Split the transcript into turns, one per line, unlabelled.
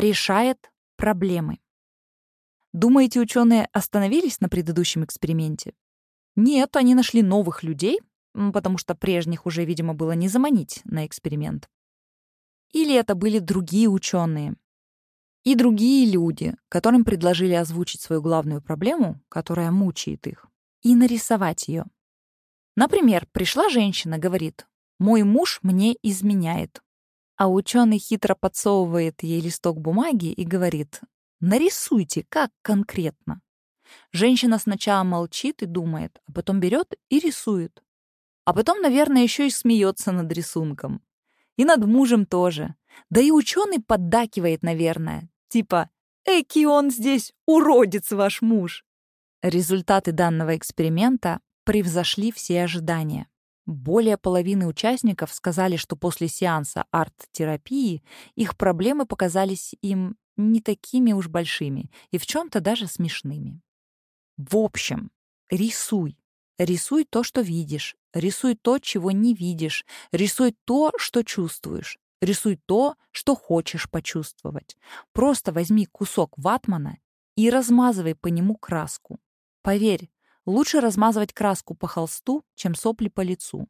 решает проблемы. Думаете, ученые остановились на предыдущем эксперименте? Нет, они нашли новых людей, потому что прежних уже, видимо, было не заманить на эксперимент. Или это были другие ученые и другие люди, которым предложили озвучить свою главную проблему, которая мучает их, и нарисовать ее. Например, пришла женщина, говорит, «Мой муж мне изменяет». А ученый хитро подсовывает ей листок бумаги и говорит, «Нарисуйте, как конкретно». Женщина сначала молчит и думает, а потом берет и рисует. А потом, наверное, еще и смеется над рисунком. И над мужем тоже. Да и ученый поддакивает, наверное. Типа «Эки он здесь, уродец ваш муж!» Результаты данного эксперимента превзошли все ожидания. Более половины участников сказали, что после сеанса арт-терапии их проблемы показались им не такими уж большими и в чем-то даже смешными. В общем, рисуй. Рисуй то, что видишь. Рисуй то, чего не видишь. Рисуй то, что чувствуешь. Рисуй то, что хочешь почувствовать. Просто возьми кусок ватмана и размазывай по нему краску. Поверь, лучше размазывать краску по холсту, чем сопли по лицу.